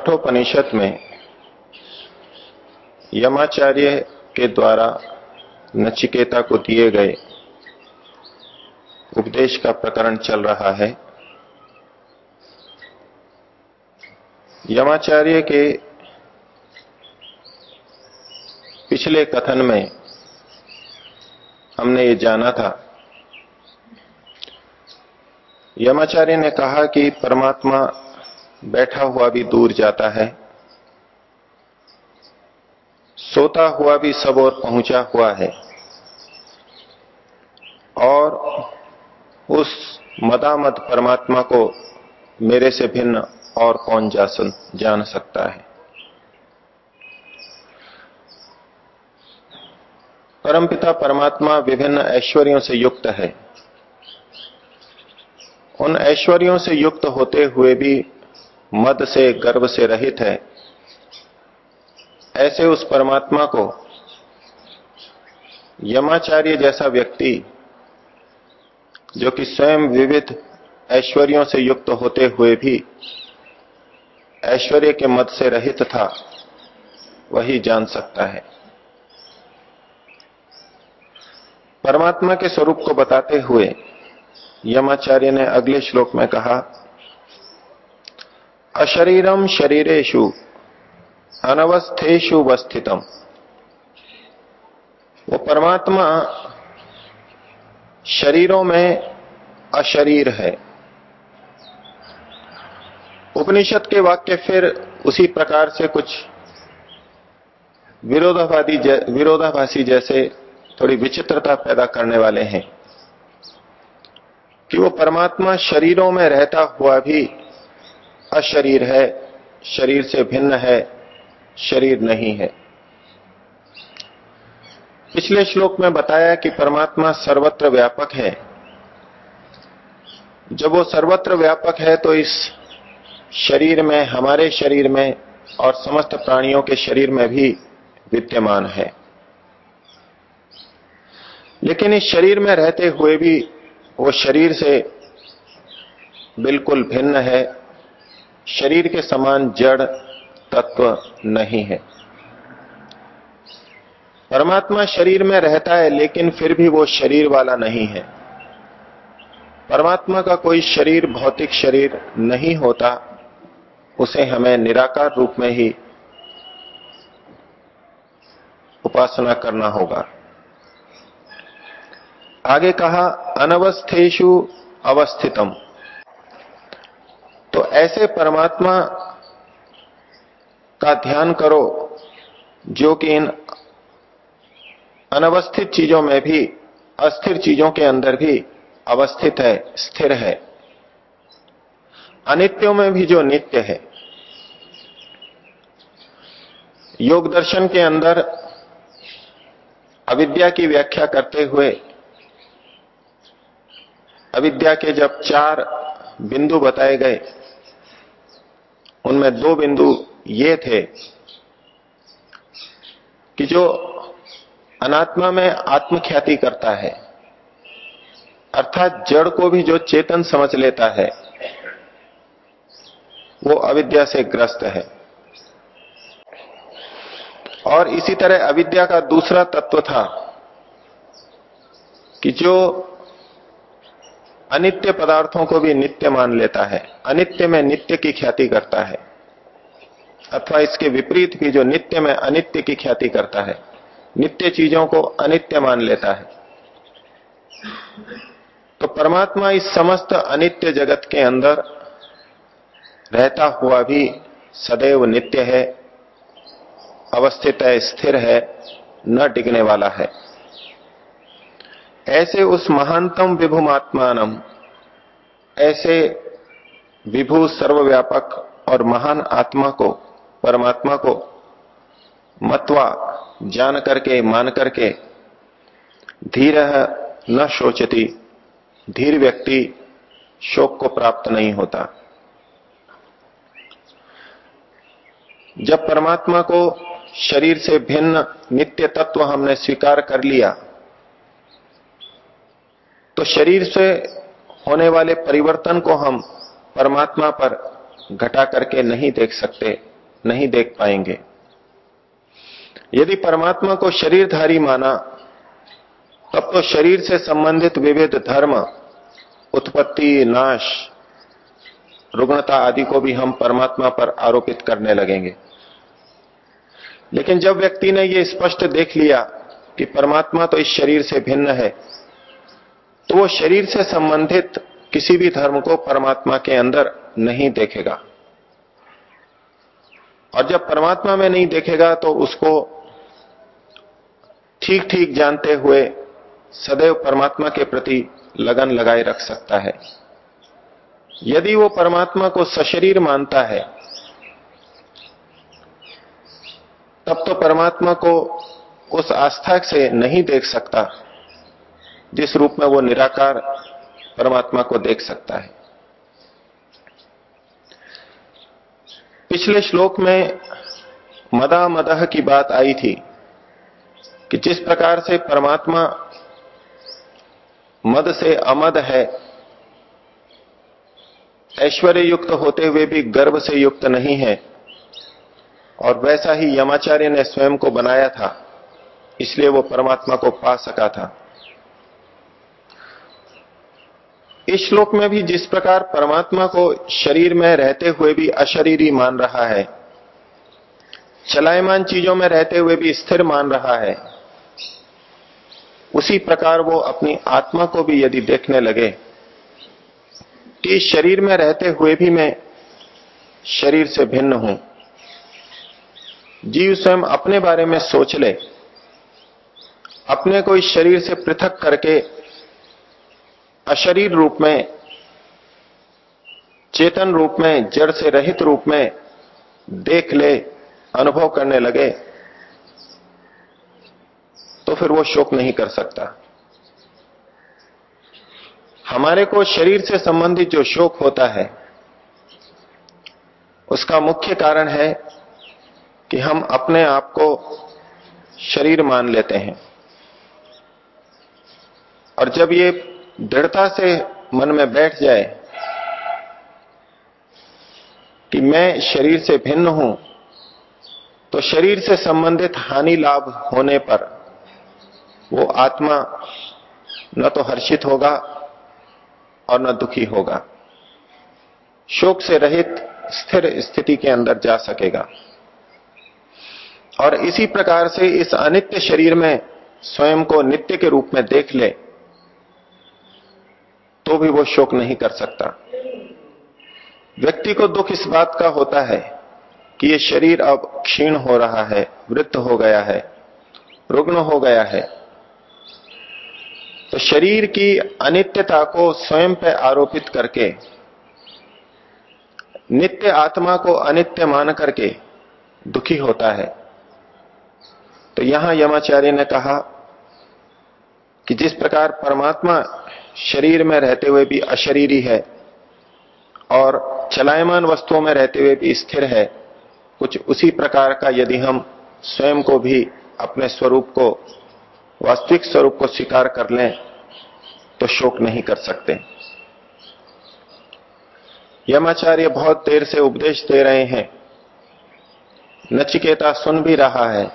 कठोपनिषद में यमाचार्य के द्वारा नचिकेता को दिए गए उपदेश का प्रकरण चल रहा है। यमाचार्य के पिछले कथन में हमने ये जाना था। यमाचार्य ने कहा कि परमात्मा बैठा हुआ भी दूर जाता है, सोता हुआ भी सब और पहुँचा हुआ है, और उस मदामद परमात्मा को मेरे से भिन्न और कौन जा जान सकता है। परमपिता परमात्मा विभिन्न ऐश्वर्यों से युक्त है। उन ऐश्वर्यों से युक्त होते हुए भी मद से गर्व से रहित है। ऐसे उस परमात्मा को यमाचार्य जैसा व्यक्ति, जो कि स्वयं विविध ऐश्वर्यों से युक्त होते हुए भी ऐश्वर्य के मत से रहित था, वही जान सकता है। परमात्मा के स्वरूप को बताते हुए यमाचार्य ने अगले श्लोक में कहा अशरीरम शरीरेशु अनवस्थेशु वस्थितम वो परमात्मा शरीरों में अशरीर है। उपनिषद के वाक्य फिर उसी प्रकार से कुछ विरोधावादी विरोधाभासी जैसे थोड़ी विचित्रता पैदा करने वाले हैं। कि वो परमात्मा शरीरों में रहता हुआ भी अशरीर है, शरीर से भिन्न है, शरीर नहीं है। पिछले श्लोक में बताया कि परमात्मा सर्वत्र व्यापक है। जब वो सर्वत्र व्यापक है तो इस शरीर में, हमारे शरीर में और समस्त प्राणियों के शरीर में भी विद्यमान है। लेकिन इस शरीर में रहते हुए भी वो शरीर से बिल्कुल भिन्न है शरीर के समान जड़ तत्व नहीं है। परमात्मा शरीर में रहता है, लेकिन फिर भी वो शरीर वाला नहीं है। परमात्मा का कोई शरीर, भौतिक शरीर नहीं होता, उसे हमें निराकार रूप में ही उपासना करना होगा। आगे कहा अनवस्थेशु अवस्थितम। तो ऐसे परमात्मा का ध्यान करो जो कि इन अनवस्थित चीज़ों में भी, अस्थिर चीज़ों के अंदर भी अवस्थित है, स्थिर है। अनित्यों में भी जो नित्य है। योग दर्शन के अंदर अविद्या की व्याख्या करते हुए, अविद्या के जब चार बिंदु बताए गए उनमें दो बिंदु ये थे कि जो अनात्मा में आत्मख्याति करता है, अर्थात जड़ को भी जो चेतन समझ लेता है, वो अविद्या से ग्रस्त है। और इसी तरह अविद्या का दूसरा तत्व था कि जो अनित्य पदार्थों को भी नित्य मान लेता है। अनित्य में नित्य की ख्याति करता है। अथवा इसके विपरीत भी जो नित्य में अनित्य की ख्याति करता है, नित्य चीज़ों को अनित्य मान लेता है। तो परमात्मा इस समस्त अनित्य जगत के अंदर रहता हुआ भी सदैव नित्य है, अवस्थित है, स्थिर है, न टिकने वाला है। ऐसे उस महानतम विभुमात्मान ऐसे विभु सर्वव्यापक और महान आत्मा को, परमात्मा को मत्वा, जान करके, मान करके धीर न शोचती, धीर व्यक्ति शोक को प्राप्त नहीं होता। जब परमात्मा को शरीर से भिन्न नित्य तत्व हमने स्वीकार कर लिया तो शरीर से होने वाले परिवर्तन को हम परमात्मा पर घटा करके नहीं देख सकते, नहीं देख पाएँगे। यदि परमात्मा को शरीरधारी माना, तब तो शरीर से संबंधित विविध धर्म, उत्पत्ति, नाश, रुग्णता आदि को भी हम परमात्मा पर आरोपित करने लगेंगे। लेकिन जब व्यक्ति ने यह स्पष्ट देख लिया कि परमात्मा तो इस शरीर से भिन्न है तो वो शरीर से संबंधित किसी भी धर्म को परमात्मा के अंदर नहीं देखेगा। और जब परमात्मा में नहीं देखेगा तो उसको ठीक ठीक जानते हुए सदैव परमात्मा के प्रति लगन लगाए रख सकता है। यदि वो परमात्मा को सशरीर मानता है, तब तो परमात्मा को उस आस्था से नहीं देख सकता। जिस रूप में वो निराकार परमात्मा को देख सकता है। पिछले श्लोक में मदा मदह की बात आई थी कि जिस प्रकार से परमात्मा मद से अमद है ऐश्वर्य युक्त होते हुए भी गर्भ से युक्त नहीं है, और वैसा ही यमाचार्य ने स्वयं को बनाया था, इसलिए वो परमात्मा को पा सका था। इस श्लोक में भी जिस प्रकार परमात्मा को शरीर में रहते हुए भी अशरीरी मान रहा है, चलायमान चीज़ों में रहते हुए भी स्थिर मान रहा है, उसी प्रकार वो अपनी आत्मा को भी यदि देखने लगे, कि शरीर में रहते हुए भी मैं शरीर से भिन्न हूँ। जीव स्वयं अपने बारे में सोच ले, अपने को इस शरीर से पृथक करके अशरीर रूप में, चेतन रूप में, जड़ से रहित रूप में देख ले, अनुभव करने लगे तो फिर वो शोक नहीं कर सकता। हमारे को शरीर से संबंधित जो शोक होता है, उसका मुख्य कारण है कि हम अपने आप को शरीर मान लेते हैं। और जब ये दृढ़ता से मन में बैठ जाए कि मैं शरीर से भिन्न हूँ तो शरीर से संबंधित हानि लाभ होने पर वो आत्मा न तो हर्षित होगा और न दुखी होगा। शोक से रहित स्थिर स्थिति के अंदर जा सकेगा। और इसी प्रकार से इस अनित्य शरीर में स्वयं को नित्य के रूप में देख ले। तो भी वो शोक नहीं कर सकता। व्यक्ति को दुख इस बात का होता है कि ये शरीर अब क्षीण हो रहा है, वृत्त हो गया है, रुग्ण हो गया है। तो शरीर की अनित्यता को स्वयं पे आरोपित करके, नित्य आत्मा को अनित्य मान करके दुखी होता है। तो यहाँ यमाचार्य ने कहा कि जिस प्रकार परमात्मा शरीर में रहते हुए भी अशरीरी है और चलायमान वस्तुओं में रहते हुए भी स्थिर है। कुछ उसी प्रकार का यदि हम स्वयं को भी अपने स्वरूप को, वास्तविक स्वरूप को स्वीकार कर लें तो शोक नहीं कर सकते। यमाचार्य बहुत देर से उपदेश दे रहे हैं। नचिकेता सुन भी रहा है।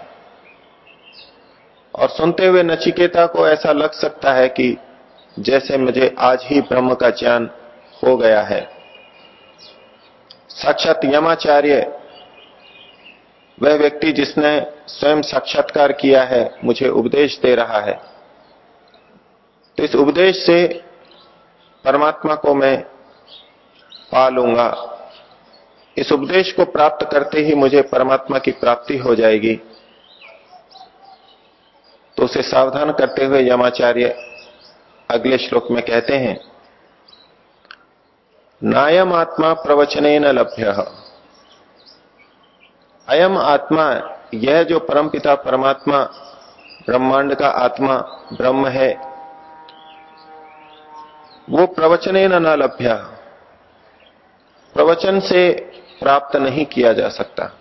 और सुनते हुए नचिकेता को ऐसा लग सकता है कि जैसे मुझे आज ही ब्रह्म का ज्ञान हो गया है। साक्षात यमाचार्य, वह व्यक्ति जिसने स्वयं साक्षात्कार किया है, मुझे उपदेश दे रहा है। तो इस उपदेश से परमात्मा को मैं पा लूँगा। इस उपदेश को प्राप्त करते ही मुझे परमात्मा की प्राप्ति हो जाएगी। तो उसे सावधान करते हुए यमाचार्य अगले श्लोक में कहते हैं, नायम आत्मा प्रवचन न लभ्य। अयम आत्मा, यह जो परमपिता परमात्मा, ब्रह्मांड का आत्मा, ब्रह्म है, वो प्रवचन न लभ्य। प्रवचन से प्राप्त नहीं किया जा सकता।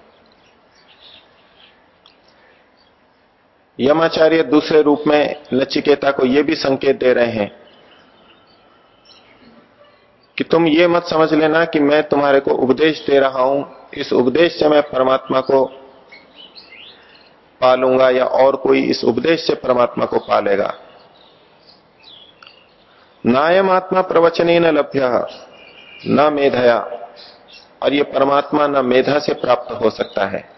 यमाचार्य दूसरे रूप में नचिकेता को यह भी संकेत दे रहे हैं कि तुम ये मत समझ लेना कि मैं तुम्हारे को उपदेश दे रहा हूँ। इस उपदेश से मैं परमात्मा को पालूँगा या और कोई इस उपदेश से परमात्मा को पालेगा। नायम आत्मा प्रवचन न लभ्य, न मेधया, और ये परमात्मा न मेधा से प्राप्त हो सकता है।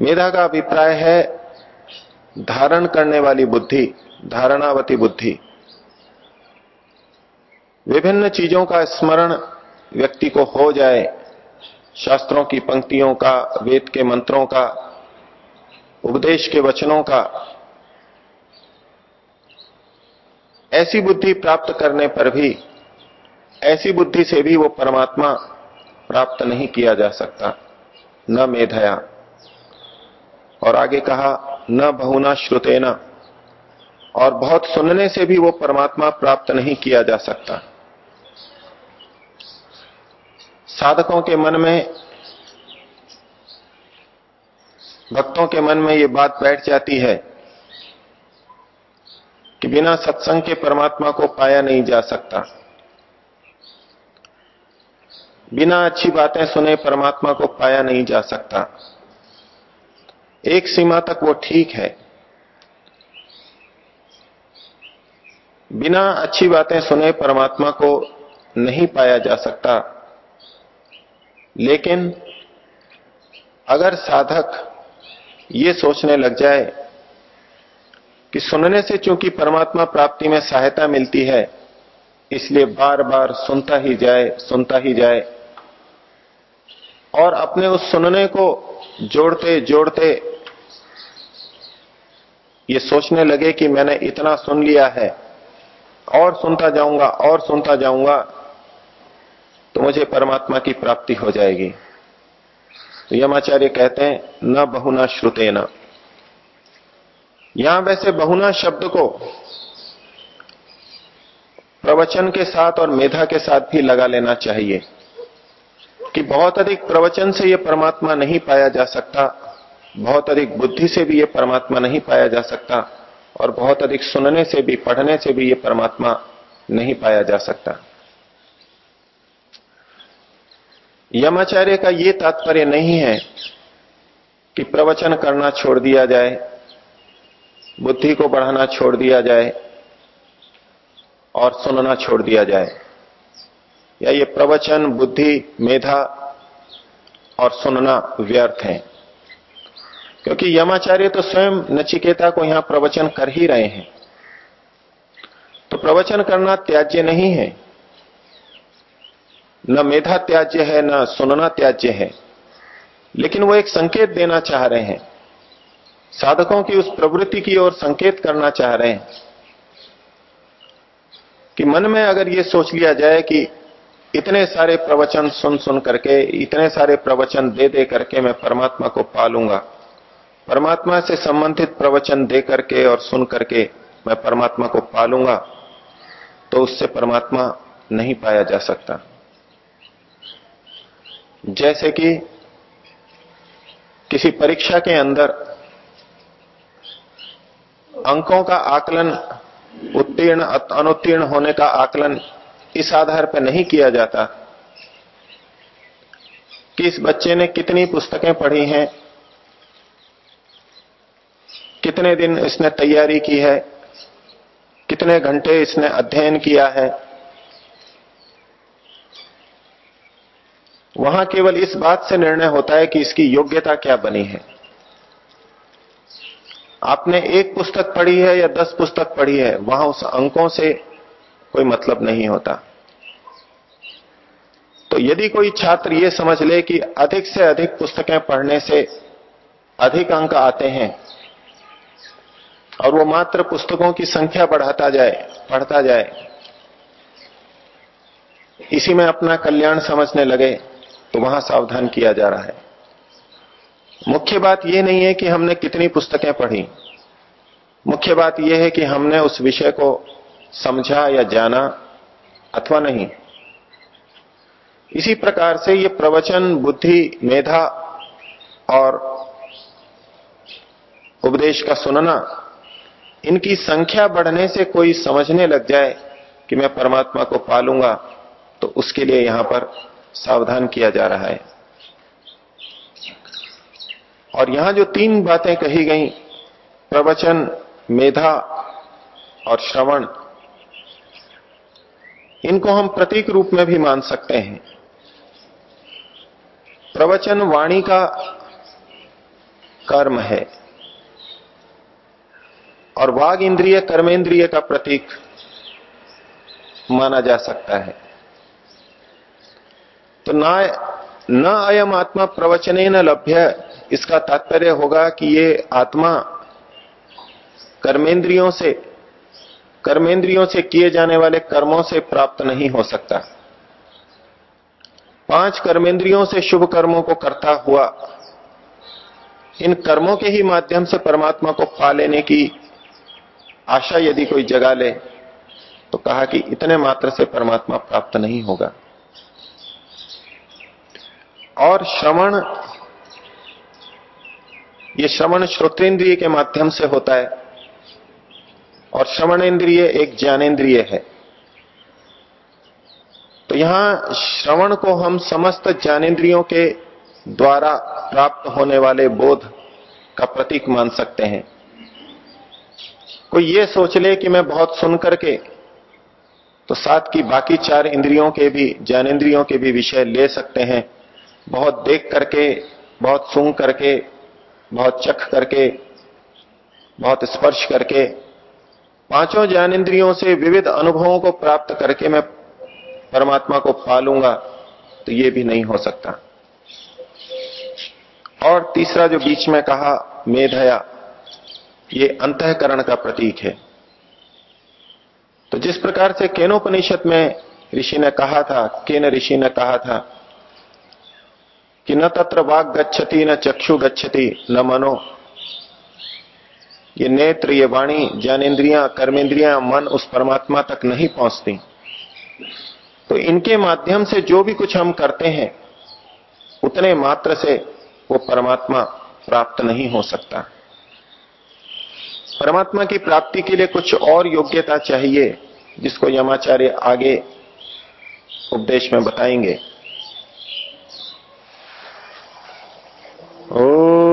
मेधा का अभिप्राय है धारण करने वाली बुद्धि, धारणावती बुद्धि। विभिन्न चीज़ों का स्मरण व्यक्ति को हो जाए, शास्त्रों की पंक्तियों का, वेद के मंत्रों का, उपदेश के वचनों का, ऐसी बुद्धि प्राप्त करने पर भी, ऐसी बुद्धि से भी वो परमात्मा प्राप्त नहीं किया जा सकता, न मेधया। और आगे कहा न बहुना श्रुतेना। और बहुत सुनने से भी वो परमात्मा प्राप्त नहीं किया जा सकता। साधकों के मन में, भक्तों के मन में ये बात बैठ जाती है कि बिना सत्संग के परमात्मा को पाया नहीं जा सकता। बिना अच्छी बातें सुने परमात्मा को पाया नहीं जा सकता। एक सीमा तक वो ठीक है। बिना अच्छी बातें सुने परमात्मा को नहीं पाया जा सकता। लेकिन अगर साधक ये सोचने लग जाए कि सुनने से चूँकि परमात्मा प्राप्ति में सहायता मिलती है, इसलिए बार बार सुनता ही जाए, सुनता ही जाए। और अपने उस सुनने को जोड़ते जोड़ते ये सोचने लगे कि मैंने इतना सुन लिया है, और सुनता जाऊँगा, और सुनता जाऊँगा तो मुझे परमात्मा की प्राप्ति हो जाएगी। तो यमाचार्य कहते हैं, न बहुना श्रुते न यहाँ वैसे बहुना शब्द को प्रवचन के साथ और मेधा के साथ भी लगा लेना चाहिए। कि बहुत अधिक प्रवचन से यह परमात्मा नहीं पाया जा सकता, बहुत अधिक बुद्धि से भी यह परमात्मा नहीं पाया जा सकता, और बहुत अधिक सुनने से भी, पढ़ने से भी यह परमात्मा नहीं पाया जा सकता। यमाचार्य का यह तात्पर्य नहीं है कि प्रवचन करना छोड़ दिया जाए, बुद्धि को बढ़ाना छोड़ दिया जाए, और सुनना छोड़ दिया जाए। या ये प्रवचन, बुद्धि, मेधा और सुनना व्यर्थ है। क्योंकि यमाचार्य तो स्वयं नचिकेता को यहाँ प्रवचन कर ही रहे हैं। तो प्रवचन करना त्याज्य नहीं है। न मेधा त्याज्य है, न सुनना त्याज्य है। लेकिन वो एक संकेत देना चाह रहे हैं। साधकों की उस प्रवृत्ति की ओर संकेत करना चाह रहे हैं। कि मन में अगर ये सोच लिया जाए कि इतने सारे प्रवचन सुन सुन करके, इतने सारे प्रवचन दे दे करके मैं परमात्मा को पालूँगा। परमात्मा से संबंधित प्रवचन दे करके और सुन करके मैं परमात्मा को पालूँगा तो उससे परमात्मा नहीं पाया जा सकता। जैसे कि किसी परीक्षा के अंदर अंकों का आकलन उत्तीर्ण, अनुत्तीर्ण होने का आकलन इस आधार पर नहीं किया जाता। कि इस बच्चे ने कितनी पुस्तकें पढ़ी हैं, कितने दिन इसने तैयारी की है, कितने घंटे इसने अध्ययन किया है। वहाँ केवल इस बात से निर्णय होता है कि इसकी योग्यता क्या बनी है। आपने एक पुस्तक पढ़ी है या दस पुस्तक पढ़ी है, वहाँ उस अंकों से कोई मतलब नहीं होता। यदि कोई छात्र ये समझ ले कि अधिक से अधिक पुस्तकें पढ़ने से अधिक अंक आते हैं और वो मात्र पुस्तकों की संख्या बढ़ाता जाए, पढ़ता जाए, इसी में अपना कल्याण समझने लगे तो वहाँ सावधान किया जा रहा है। मुख्य बात यह नहीं है कि हमने कितनी पुस्तकें पढ़ी। मुख्य बात यह है कि हमने उस विषय को समझा या जाना अथवा नहीं। इसी प्रकार से ये प्रवचन, बुद्धि, मेधा और उपदेश का सुनना, इनकी संख्या बढ़ने से कोई समझने लग जाए कि मैं परमात्मा को पालूँगा तो उसके लिए यहाँ पर सावधान किया जा रहा है। और यहाँ जो तीन बातें कही गई, प्रवचन, मेधा और श्रवण, इनको हम प्रतीक रूप में भी मान सकते हैं। प्रवचन वाणी का कर्म है और वाग इंद्रिय, कर्मेंद्रिय का प्रतीक माना जा सकता है। तो ना, न अयम आत्मा प्रवचने न लभ्य, इसका तात्पर्य होगा कि ये आत्मा कर्मेंद्रियों से कर्मेंद्रियों से किए जाने वाले कर्मों से प्राप्त नहीं हो सकता। पाँच कर्मेंद्रियों से शुभ कर्मों को करता हुआ, इन कर्मों के ही माध्यम से परमात्मा को पा लेने की आशा यदि कोई जगा ले तो कहा कि इतने मात्र से परमात्मा प्राप्त नहीं होगा। और श्रवण, ये श्रवण श्रोतेंद्रिय के माध्यम से होता है, और श्रवण इंद्रिय एक ज्ञानेन्द्रिय है। तो यहाँ श्रवण को हम समस्त ज्ञानेन्द्रियों के द्वारा प्राप्त होने वाले बोध का प्रतीक मान सकते हैं। कोई ये सोच ले कि मैं बहुत सुन करके तो साथ की बाकी चार इंद्रियों के भी, ज्ञानेन्द्रियों के भी विषय ले सकते हैं। बहुत देख करके, बहुत सुन करके, बहुत चख करके, बहुत स्पर्श करके, पाँचों ज्ञानेन्द्रियों से विविध अनुभवों को प्राप्त करके मैं परमात्मा को पालूँगा तो ये भी नहीं हो सकता। और तीसरा जो बीच में कहा मेधया ये अंतकरण का प्रतीक है। तो जिस प्रकार से केनोपनिषद में ऋषि ने कहा था, केन ऋषि ने कहा था कि न तत्र वाग गच्छति, न चक्षु गच्छति, न मनो। ये नेत्र, ये वाणी, ज्ञानेन्द्रियाँ कर्मेंद्रियाँ मन उस परमात्मा तक नहीं पहुँचती। तो इनके माध्यम से जो भी कुछ हम करते हैं, उतने मात्र से वो परमात्मा प्राप्त नहीं हो सकता। परमात्मा की प्राप्ति के लिए कुछ और योग्यता चाहिए, जिसको यमाचार्य आगे उपदेश में बताएँगे। ओ